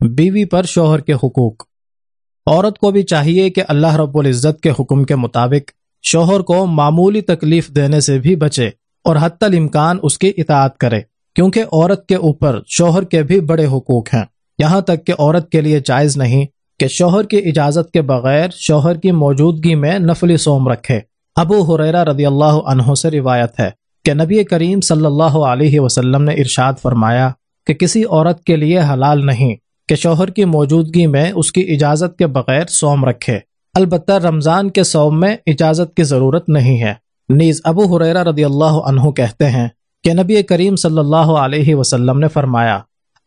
بیوی پر شوہر کے حقوق۔ عورت کو بھی چاہیے کہ اللہ رب العزت کے حکم کے مطابق شوہر کو معمولی تکلیف دینے سے بھی بچے اور حتی الامکان اس کی اطاعت کرے، کیونکہ عورت کے اوپر شوہر کے بھی بڑے حقوق ہیں۔ یہاں تک کہ عورت کے لیے جائز نہیں کہ شوہر کی اجازت کے بغیر شوہر کی موجودگی میں نفلی سوم رکھے۔ ابو حریرہ رضی اللہ عنہ سے روایت ہے کہ نبی کریم صلی اللہ علیہ وسلم نے ارشاد فرمایا کہ کسی عورت کے لیے حلال نہیں کہ شوہر کی موجودگی میں اس کی اجازت کے بغیر سوم رکھے۔ البتہ رمضان کے سوم میں اجازت کی ضرورت نہیں ہے۔ نیز ابو حریرہ رضی اللہ عنہ کہتے ہیں کہ نبی کریم صلی اللہ علیہ وسلم نے فرمایا،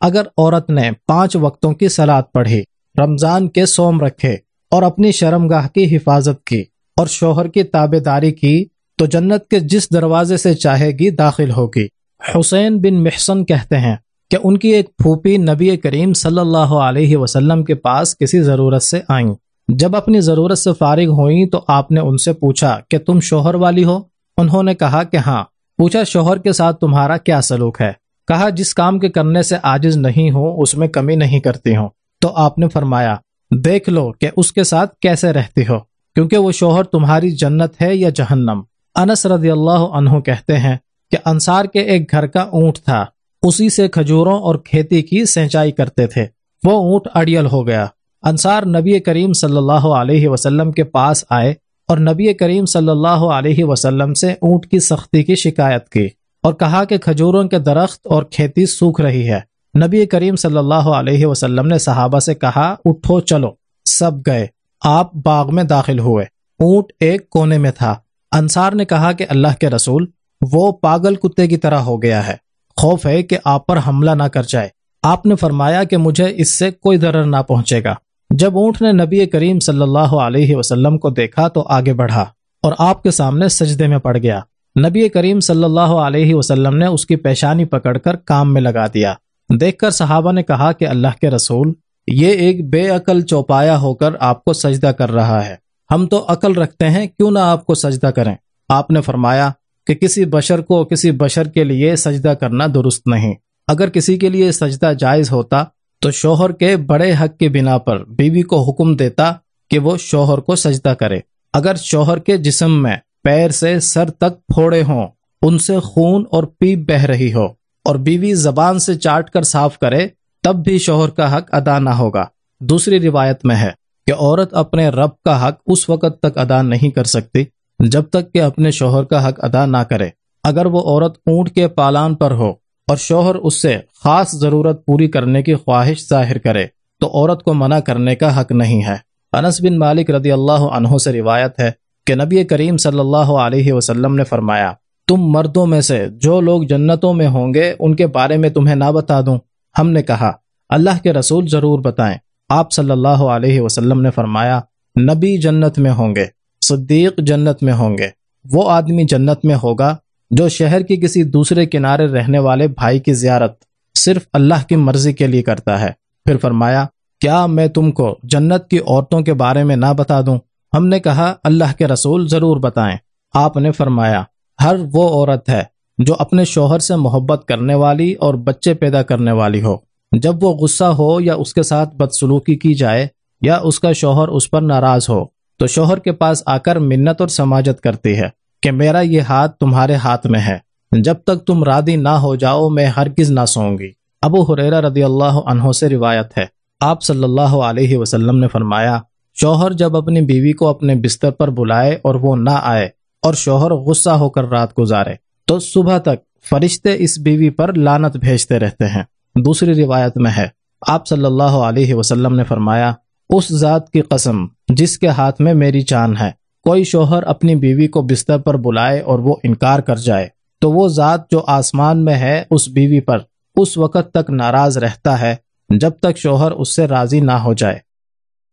اگر عورت نے پانچ وقتوں کی سلاد پڑھی، رمضان کے سوم رکھے اور اپنی شرمگاہ کی حفاظت کی اور شوہر کی تابے داری کی، تو جنت کے جس دروازے سے چاہے گی داخل ہوگی۔ حسین بن محسن کہتے ہیں کہ ان کی ایک پھوپھی نبی کریم صلی اللہ علیہ وسلم کے پاس کسی ضرورت سے آئیں۔ جب اپنی ضرورت سے فارغ ہوئیں تو آپ نے ان سے پوچھا کہ تم شوہر والی ہو؟ انہوں نے کہا کہ ہاں۔ پوچھا شوہر کے ساتھ تمہارا کیا سلوک ہے؟ کہا، جس کام کے کرنے سے آجز نہیں ہوں، اس میں کمی نہیں کرتی ہوں۔ تو آپ نے فرمایا، دیکھ لو کہ اس کے ساتھ کیسے رہتی ہو، کیونکہ وہ شوہر تمہاری جنت ہے یا جہنم۔ انس رضی اللہ عنہ کہتے ہیں کہ انصار کے ایک گھر کا اونٹ تھا۔ اسی سے کھجوروں اور کھیتی کی سینچائی کرتے تھے۔ وہ اونٹ اڑیل ہو گیا۔ انصار نبی کریم صلی اللہ علیہ وسلم کے پاس آئے اور نبی کریم صلی اللہ علیہ وسلم سے اونٹ کی سختی کی شکایت کی اور کہا کہ کھجوروں کے درخت اور کھیتی سوکھ رہی ہے۔ نبی کریم صلی اللہ علیہ وسلم نے صحابہ سے کہا، اٹھو، چلو۔ سب گئے۔ آپ باغ میں داخل ہوئے۔ اونٹ ایک کونے میں تھا۔ انصار نے کہا کہ اللہ کے رسول، وہ پاگل کتے کی طرح ہو گیا ہے۔ خوف ہے کہ آپ پر حملہ نہ کر جائے۔ آپ نے فرمایا کہ مجھے اس سے کوئی ضرر نہ پہنچے گا۔ جب اونٹ نے نبی کریم صلی اللہ علیہ وسلم کو دیکھا تو آگے بڑھا اور آپ کے سامنے سجدے میں پڑ گیا۔ نبی کریم صلی اللہ علیہ وسلم نے اس کی پیشانی پکڑ کر کام میں لگا دیا۔ دیکھ کر صحابہ نے کہا کہ اللہ کے رسول، یہ ایک بے عقل چوپایا ہو کر آپ کو سجدہ کر رہا ہے۔ ہم تو عقل رکھتے ہیں، کیوں نہ آپ کو سجدہ کریں؟ آپ نے فرمایا کہ کسی بشر کو کسی بشر کے لیے سجدہ کرنا درست نہیں۔ اگر کسی کے لیے سجدہ جائز ہوتا تو شوہر کے بڑے حق کی بنا پر بیوی کو حکم دیتا کہ وہ شوہر کو سجدہ کرے۔ اگر شوہر کے جسم میں پیر سے سر تک پھوڑے ہوں، ان سے خون اور پیپ بہ رہی ہو اور بیوی زبان سے چاٹ کر صاف کرے، تب بھی شوہر کا حق ادا نہ ہوگا۔ دوسری روایت میں ہے کہ عورت اپنے رب کا حق اس وقت تک ادا نہیں کر سکتی جب تک کہ اپنے شوہر کا حق ادا نہ کرے۔ اگر وہ عورت اونٹ کے پالان پر ہو اور شوہر اس سے خاص ضرورت پوری کرنے کی خواہش ظاہر کرے، تو عورت کو منع کرنے کا حق نہیں ہے۔ انس بن مالک رضی اللہ عنہ سے روایت ہے کہ نبی کریم صلی اللہ علیہ وسلم نے فرمایا، تم مردوں میں سے جو لوگ جنتوں میں ہوں گے، ان کے بارے میں تمہیں نہ بتا دوں۔ ہم نے کہا، اللہ کے رسول ضرور بتائیں۔ آپ صلی اللہ علیہ وسلم نے فرمایا، نبی جنت میں ہوں گے۔ صدیق جنت میں ہوں گے۔ وہ آدمی جنت میں ہوگا جو شہر کی کسی دوسرے کنارے رہنے والے بھائی کی زیارت صرف اللہ کی مرضی کے لیے کرتا ہے۔ پھر فرمایا، کیا میں تم کو جنت کی عورتوں کے بارے میں نہ بتا دوں؟ ہم نے کہا، اللہ کے رسول ضرور بتائیں۔ آپ نے فرمایا، ہر وہ عورت ہے جو اپنے شوہر سے محبت کرنے والی اور بچے پیدا کرنے والی ہو۔ جب وہ غصہ ہو یا اس کے ساتھ بدسلوکی کی جائے یا اس کا شوہر اس پر ناراض ہو تو شوہر کے پاس آ کر منت اور سماجت کرتی ہے کہ میرا یہ ہاتھ تمہارے ہاتھ میں ہے۔ جب تک تم رادی نہ ہو جاؤ، میں ہرگز نہ سوؤں گی۔ ابو حریرہ رضی اللہ عنہ سے روایت ہے۔ آپ صلی اللہ علیہ وسلم نے فرمایا، شوہر جب اپنی بیوی کو اپنے بستر پر بلائے اور وہ نہ آئے اور شوہر غصہ ہو کر رات گزارے، تو صبح تک فرشتے اس بیوی پر لانت بھیجتے رہتے ہیں۔ دوسری روایت میں ہے، آپ صلی اللہ علیہ وسلم نے فرمایا اس ذات کی قسم جس کے ہاتھ میں میری چاند ہے۔ کوئی شوہر اپنی بیوی کو بستر پر بلائے اور وہ انکار کر جائے، تو وہ ذات جو آسمان میں ہے اس بیوی پر اس وقت تک ناراض رہتا ہے جب تک شوہر اس سے راضی نہ ہو جائے۔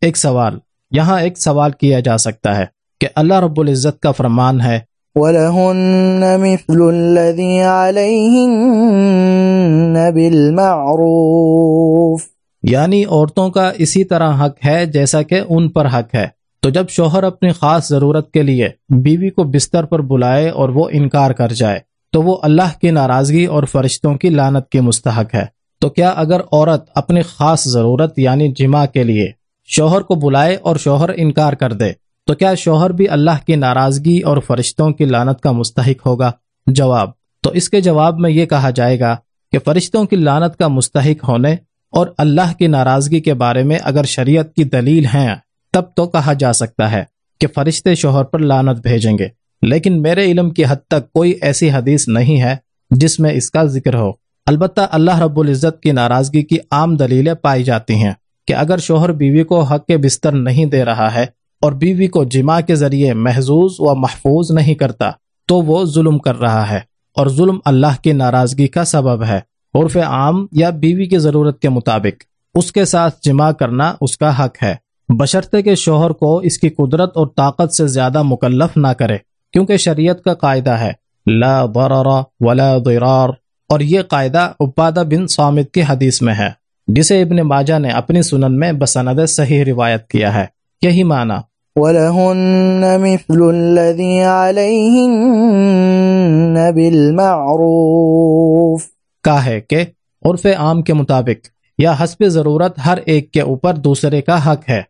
ایک سوال، یہاں ایک سوال کیا جا سکتا ہے کہ اللہ رب العزت کا فرمان ہے، وَلَهُنَّ مِثْلُ الَّذِي عَلَيْهِنَّ بِالْمَعْرُوفِ۔ یعنی عورتوں کا اسی طرح حق ہے جیسا کہ ان پر حق ہے۔ تو جب شوہر اپنی خاص ضرورت کے لیے بیوی کو بستر پر بلائے اور وہ انکار کر جائے، تو وہ اللہ کی ناراضگی اور فرشتوں کی لانت کی مستحق ہے۔ تو کیا اگر عورت اپنی خاص ضرورت یعنی جمع کے لیے شوہر کو بلائے اور شوہر انکار کر دے، تو کیا شوہر بھی اللہ کی ناراضگی اور فرشتوں کی لانت کا مستحق ہوگا؟ جواب۔ تو اس کے جواب میں یہ کہا جائے گا کہ فرشتوں کی لانت کا مستحق ہونے اور اللہ کی ناراضگی کے بارے میں اگر شریعت کی دلیل ہیں، تب تو کہا جا سکتا ہے کہ فرشتے شوہر پر لانت بھیجیں گے۔ لیکن میرے علم کی حد تک کوئی ایسی حدیث نہیں ہے جس میں اس کا ذکر ہو۔ البتہ اللہ رب العزت کی ناراضگی کی عام دلیلیں پائی جاتی ہیں کہ اگر شوہر بیوی کو حق کے بستر نہیں دے رہا ہے اور بیوی کو جمع کے ذریعے محظوظ و محفوظ نہیں کرتا، تو وہ ظلم کر رہا ہے۔ اور ظلم اللہ کی ناراضگی کا سبب ہے۔ عرف عام یا بیوی کی ضرورت کے مطابق۔ اس کے ساتھ جمع کرنا اس کا حق ہے۔ بشرطے کے شوہر کو اس کی قدرت اور طاقت سے زیادہ مکلف نہ کرے، کیونکہ شریعت کا قاعدہ ہے۔ لا ضرر ولا ضرار۔ اور یہ قاعدہ عبادہ بن سامد کی حدیث میں ہے۔ جسے ابن ماجہ نے اپنی سنن میں بسند صحیح روایت کیا ہے۔ یہی معنی۔ وَلَهُنَّ مِثْلُ الَّذِي عَلَيْهِنَّ بِالْمَعْرُوفِ۔ کا ہے کہ عرف عام کے مطابق یا حسب ضرورت ہر ایک کے اوپر دوسرے کا حق ہے۔